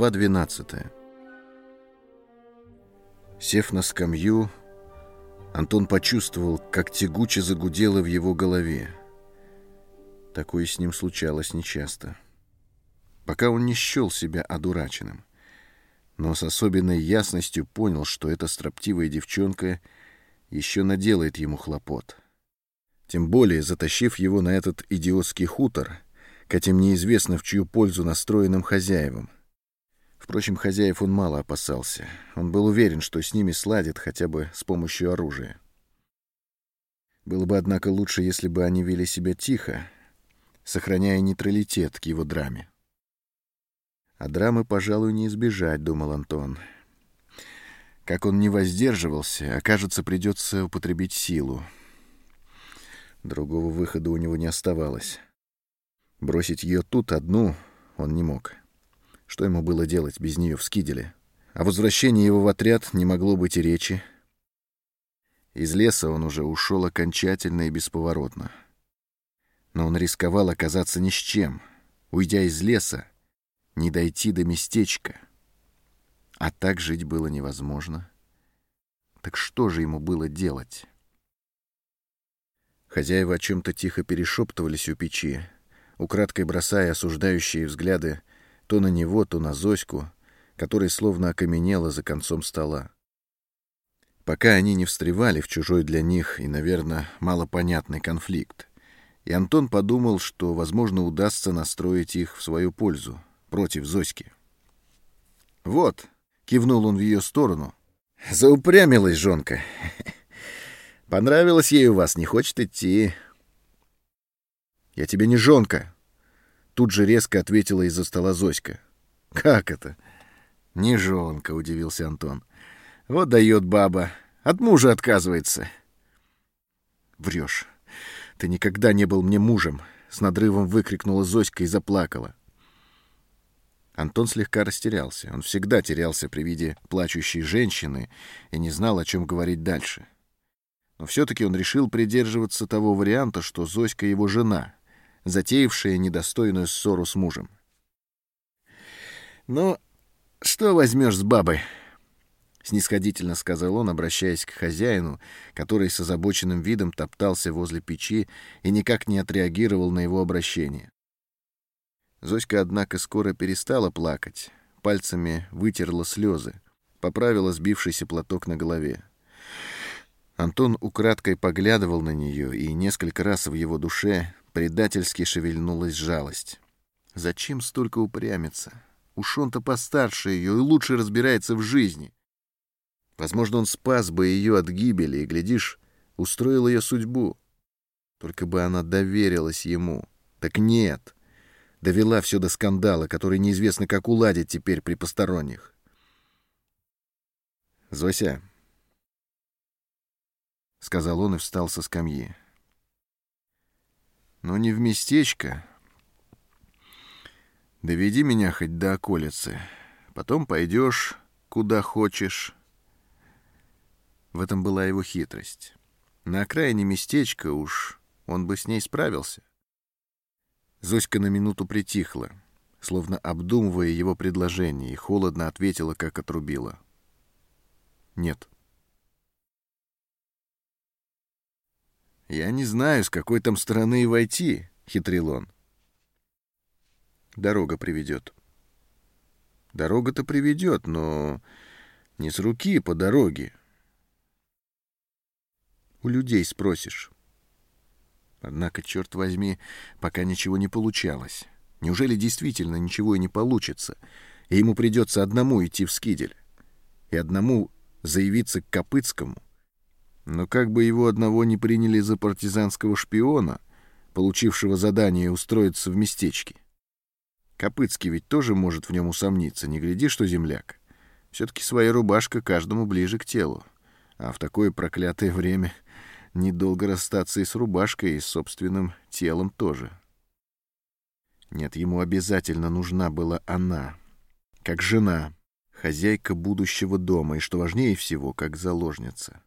Глава 12 Сев на скамью, Антон почувствовал, как тягуче загудело в его голове. Такое с ним случалось нечасто. Пока он не счел себя одураченным, но с особенной ясностью понял, что эта строптивая девчонка еще наделает ему хлопот. Тем более, затащив его на этот идиотский хутор, к этим неизвестно в чью пользу настроенным хозяевам — Впрочем, хозяев он мало опасался. Он был уверен, что с ними сладит хотя бы с помощью оружия. Было бы, однако, лучше, если бы они вели себя тихо, сохраняя нейтралитет к его драме. А драмы, пожалуй, не избежать, — думал Антон. Как он не воздерживался, окажется, придется употребить силу. Другого выхода у него не оставалось. Бросить ее тут одну он не мог. Что ему было делать без нее в Скиделе? О возвращении его в отряд не могло быть и речи. Из леса он уже ушел окончательно и бесповоротно. Но он рисковал оказаться ни с чем. Уйдя из леса, не дойти до местечка. А так жить было невозможно. Так что же ему было делать? Хозяева о чем-то тихо перешептывались у печи, украдкой бросая осуждающие взгляды то на него, то на Зоську, которая словно окаменела за концом стола. Пока они не встревали в чужой для них и, наверное, малопонятный конфликт, и Антон подумал, что, возможно, удастся настроить их в свою пользу, против Зоськи. «Вот», — кивнул он в ее сторону, — «заупрямилась жонка. Понравилось ей у вас, не хочет идти». «Я тебе не жонка», Тут же резко ответила из-за стола Зоська. «Как это?» «Не жонка», — удивился Антон. «Вот дает баба. От мужа отказывается». «Врешь. Ты никогда не был мне мужем», — с надрывом выкрикнула Зоська и заплакала. Антон слегка растерялся. Он всегда терялся при виде плачущей женщины и не знал, о чем говорить дальше. Но все-таки он решил придерживаться того варианта, что Зоська его жена — затеявшая недостойную ссору с мужем. «Ну, что возьмешь с бабы?» — снисходительно сказал он, обращаясь к хозяину, который с озабоченным видом топтался возле печи и никак не отреагировал на его обращение. Зоська, однако, скоро перестала плакать, пальцами вытерла слезы, поправила сбившийся платок на голове. Антон украдкой поглядывал на нее, и несколько раз в его душе Предательски шевельнулась жалость. Зачем столько упрямиться? Уж он-то постарше ее и лучше разбирается в жизни. Возможно, он спас бы ее от гибели и, глядишь, устроил ее судьбу. Только бы она доверилась ему. Так нет. Довела все до скандала, который неизвестно, как уладить теперь при посторонних. «Зося», — сказал он и встал со скамьи но не в местечко. Доведи меня хоть до околицы. Потом пойдешь, куда хочешь. В этом была его хитрость. На окраине местечка уж он бы с ней справился. Зоська на минуту притихла, словно обдумывая его предложение, и холодно ответила, как отрубила. «Нет». «Я не знаю, с какой там стороны и войти», — хитрил он. «Дорога приведет». «Дорога-то приведет, но не с руки по дороге». «У людей спросишь». Однако, черт возьми, пока ничего не получалось. Неужели действительно ничего и не получится, и ему придется одному идти в Скидель и одному заявиться к Копыцкому? Но как бы его одного не приняли за партизанского шпиона, получившего задание устроиться в местечке. Копыцкий ведь тоже может в нем усомниться, не гляди, что земляк. Все-таки своя рубашка каждому ближе к телу. А в такое проклятое время недолго расстаться и с рубашкой, и с собственным телом тоже. Нет, ему обязательно нужна была она, как жена, хозяйка будущего дома, и, что важнее всего, как заложница.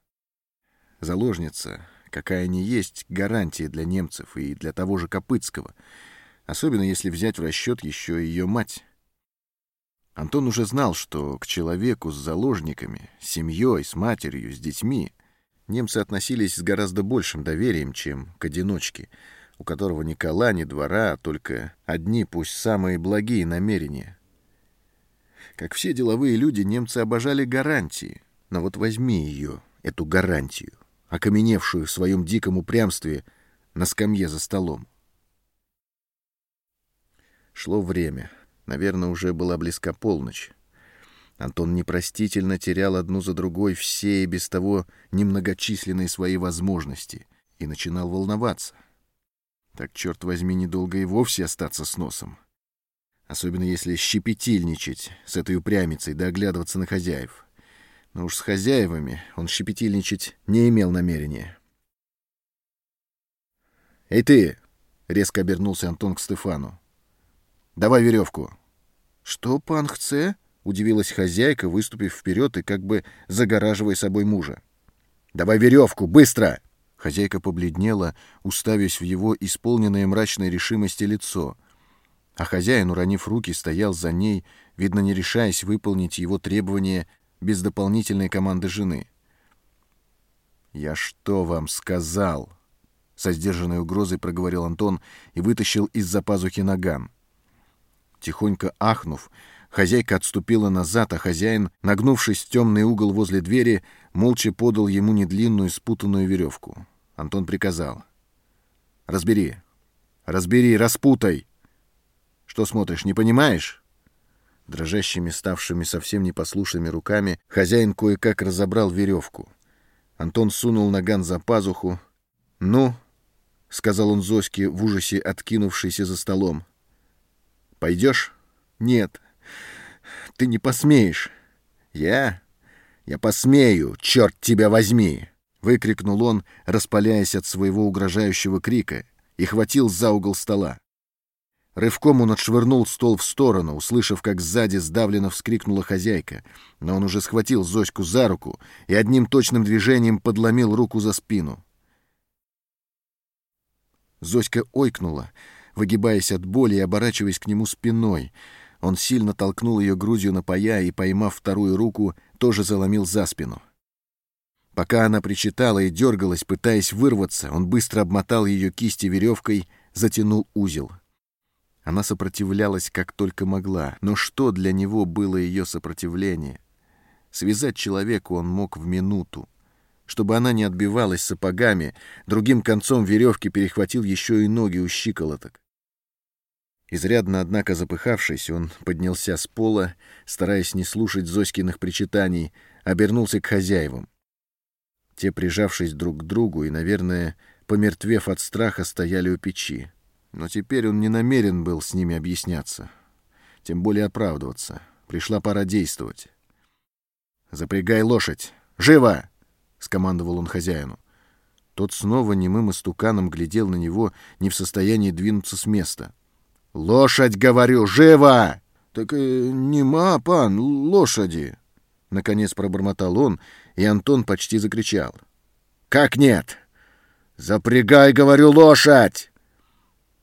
Заложница, какая не есть, гарантия для немцев и для того же Копыцкого, особенно если взять в расчет еще ее мать. Антон уже знал, что к человеку с заложниками, с семьей, с матерью, с детьми немцы относились с гораздо большим доверием, чем к одиночке, у которого ни кола, ни двора, а только одни, пусть самые благие намерения. Как все деловые люди, немцы обожали гарантии. Но вот возьми ее, эту гарантию, окаменевшую в своем диком упрямстве на скамье за столом. Шло время. Наверное, уже была близка полночь. Антон непростительно терял одну за другой все и без того немногочисленные свои возможности и начинал волноваться. Так, черт возьми, недолго и вовсе остаться с носом. Особенно если щепетильничать с этой упрямицей да оглядываться на хозяев. Но уж с хозяевами он щепетильничать не имел намерения. «Эй ты!» — резко обернулся Антон к Стефану. Давай веревку. Что, пан хце? Удивилась хозяйка, выступив вперед и как бы загораживая собой мужа. Давай веревку, быстро! Хозяйка побледнела, уставясь в его исполненное мрачной решимости лицо. А хозяин, уронив руки, стоял за ней, видно, не решаясь выполнить его требования без дополнительной команды жены. «Я что вам сказал?» Со сдержанной угрозой проговорил Антон и вытащил из-за пазухи наган. Тихонько ахнув, хозяйка отступила назад, а хозяин, нагнувшись в темный угол возле двери, молча подал ему недлинную спутанную веревку. Антон приказал. «Разбери! Разбери, распутай!» «Что смотришь, не понимаешь?» Дрожащими, ставшими совсем непослушными руками, хозяин кое-как разобрал веревку. Антон сунул наган за пазуху. «Ну?» — сказал он Зоське, в ужасе откинувшийся за столом. Пойдешь? Нет. Ты не посмеешь. Я? Я посмею, черт тебя возьми! Выкрикнул он, распаляясь от своего угрожающего крика, и хватил за угол стола. Рывком он отшвырнул стол в сторону, услышав, как сзади сдавленно вскрикнула хозяйка, но он уже схватил Зоську за руку и одним точным движением подломил руку за спину. Зоська ойкнула, выгибаясь от боли и оборачиваясь к нему спиной. Он сильно толкнул ее грудью на пая и, поймав вторую руку, тоже заломил за спину. Пока она причитала и дергалась, пытаясь вырваться, он быстро обмотал ее кисти веревкой, затянул узел. Она сопротивлялась как только могла, но что для него было ее сопротивление? Связать человеку он мог в минуту. Чтобы она не отбивалась сапогами, другим концом веревки перехватил еще и ноги у щиколоток. Изрядно, однако, запыхавшись, он поднялся с пола, стараясь не слушать Зоськиных причитаний, обернулся к хозяевам. Те, прижавшись друг к другу и, наверное, помертвев от страха, стояли у печи. Но теперь он не намерен был с ними объясняться, тем более оправдываться. Пришла пора действовать. «Запрягай лошадь! Живо!» — скомандовал он хозяину. Тот снова немым истуканом глядел на него, не в состоянии двинуться с места — «Лошадь, говорю, живо!» «Так э, нема, пан, лошади!» Наконец пробормотал он, и Антон почти закричал. «Как нет? Запрягай, говорю, лошадь!»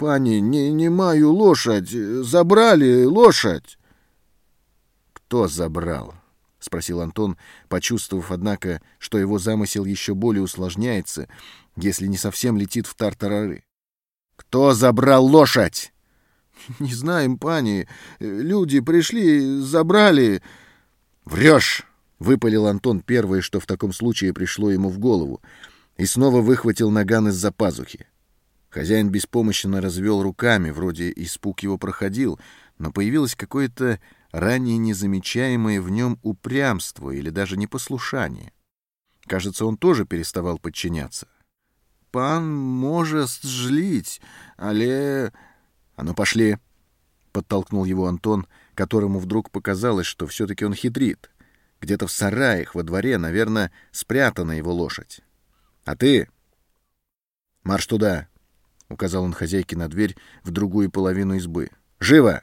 «Пани, не, не маю лошадь. Забрали лошадь!» «Кто забрал?» — спросил Антон, почувствовав, однако, что его замысел еще более усложняется, если не совсем летит в тартарары. «Кто забрал лошадь?» «Не знаем, пани. Люди пришли, забрали...» «Врешь!» — выпалил Антон первое, что в таком случае пришло ему в голову, и снова выхватил наган из-за пазухи. Хозяин беспомощно развел руками, вроде испуг его проходил, но появилось какое-то ранее незамечаемое в нем упрямство или даже непослушание. Кажется, он тоже переставал подчиняться. «Пан может жлить, але «А ну, пошли!» — подтолкнул его Антон, которому вдруг показалось, что все-таки он хитрит. Где-то в сараях во дворе, наверное, спрятана его лошадь. «А ты?» «Марш туда!» — указал он хозяйке на дверь в другую половину избы. «Живо!»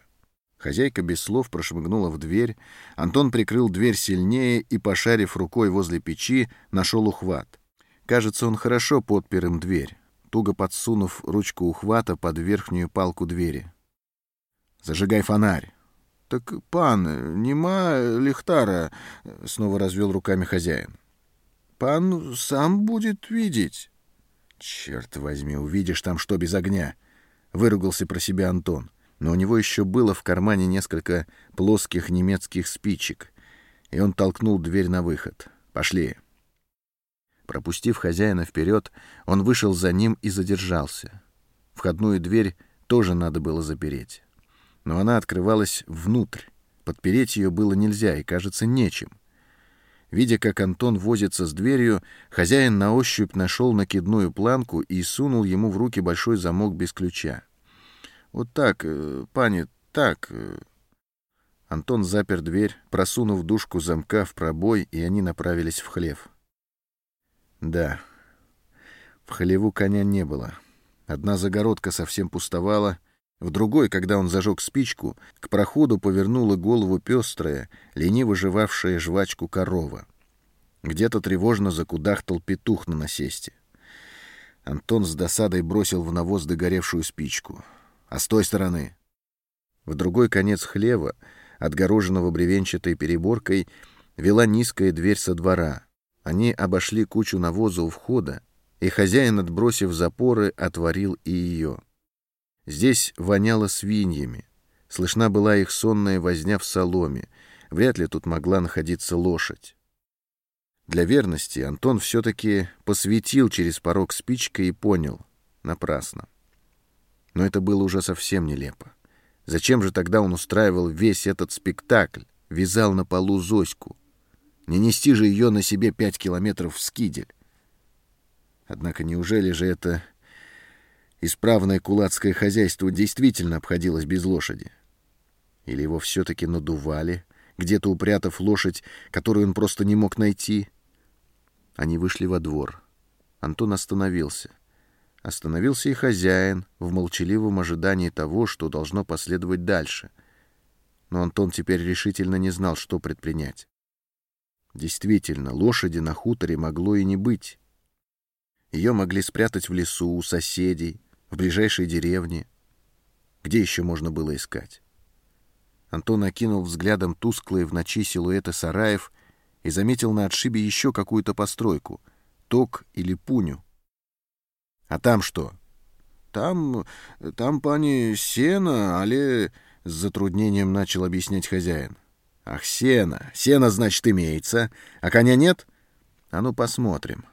Хозяйка без слов прошмыгнула в дверь. Антон прикрыл дверь сильнее и, пошарив рукой возле печи, нашел ухват. Кажется, он хорошо подпер им дверь туго подсунув ручку ухвата под верхнюю палку двери. «Зажигай фонарь! так пан, нема лихтара, — снова развел руками хозяин. Пан сам будет видеть. Черт возьми, увидишь там что без огня, — выругался про себя Антон. Но у него еще было в кармане несколько плоских немецких спичек, и он толкнул дверь на выход. «Пошли». Пропустив хозяина вперед, он вышел за ним и задержался. Входную дверь тоже надо было запереть. Но она открывалась внутрь. Подпереть ее было нельзя и, кажется, нечем. Видя, как Антон возится с дверью, хозяин на ощупь нашел накидную планку и сунул ему в руки большой замок без ключа. «Вот так, э, пани, так...» э». Антон запер дверь, просунув дужку замка в пробой, и они направились в хлев. Да, в хлеву коня не было. Одна загородка совсем пустовала, в другой, когда он зажег спичку, к проходу повернула голову пестрая, лениво жевавшая жвачку корова. Где-то тревожно закудахтал петух на насесте. Антон с досадой бросил в навоз догоревшую спичку. «А с той стороны?» В другой конец хлева, отгороженного бревенчатой переборкой, вела низкая дверь со двора. Они обошли кучу навоза у входа, и хозяин, отбросив запоры, отворил и ее. Здесь воняло свиньями. Слышна была их сонная возня в соломе. Вряд ли тут могла находиться лошадь. Для верности Антон все-таки посветил через порог спичкой и понял — напрасно. Но это было уже совсем нелепо. Зачем же тогда он устраивал весь этот спектакль, вязал на полу Зоську? Не нести же ее на себе пять километров в скидель. Однако неужели же это исправное кулацкое хозяйство действительно обходилось без лошади? Или его все-таки надували, где-то упрятав лошадь, которую он просто не мог найти? Они вышли во двор. Антон остановился. Остановился и хозяин в молчаливом ожидании того, что должно последовать дальше. Но Антон теперь решительно не знал, что предпринять. Действительно, лошади на хуторе могло и не быть. Ее могли спрятать в лесу, у соседей, в ближайшей деревне. Где еще можно было искать? Антон окинул взглядом тусклые в ночи силуэты сараев и заметил на отшибе еще какую-то постройку — ток или пуню. «А там что?» «Там... там, пани, сено, але...» — с затруднением начал объяснять хозяин. «Ах, сено! Сено, значит, имеется. А коня нет? А ну, посмотрим».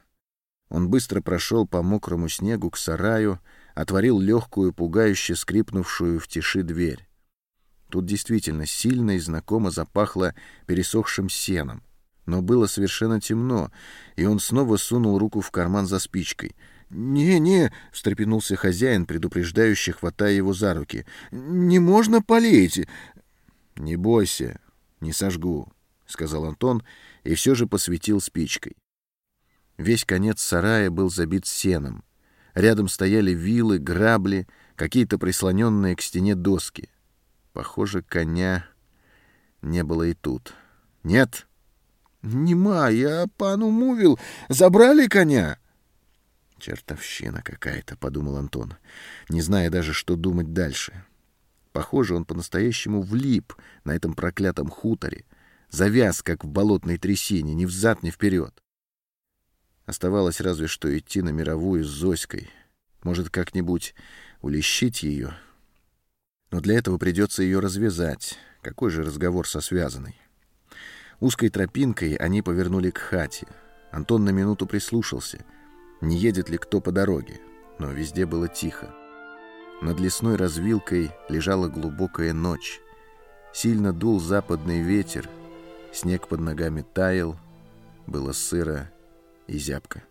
Он быстро прошел по мокрому снегу к сараю, отворил легкую, пугающе скрипнувшую в тиши дверь. Тут действительно сильно и знакомо запахло пересохшим сеном. Но было совершенно темно, и он снова сунул руку в карман за спичкой. «Не-не», — встрепенулся хозяин, предупреждающий, хватая его за руки. «Не можно полить!» «Не бойся, не сожгу», — сказал Антон и все же посветил спичкой. Весь конец сарая был забит сеном. Рядом стояли вилы, грабли, какие-то прислоненные к стене доски. Похоже, коня не было и тут. «Нет?» «Нема, я пану мувил. Забрали коня?» «Чертовщина какая-то», — подумал Антон, не зная даже, что думать дальше. Похоже, он по-настоящему влип на этом проклятом хуторе, завяз, как в болотной трясине, ни взад, ни вперед. Оставалось разве что идти на мировую с Зоськой. Может, как-нибудь улещить ее? Но для этого придется ее развязать. Какой же разговор со связанной? Узкой тропинкой они повернули к хате. Антон на минуту прислушался, не едет ли кто по дороге, но везде было тихо. Над лесной развилкой лежала глубокая ночь. Сильно дул западный ветер, снег под ногами таял, было сыро и зябко.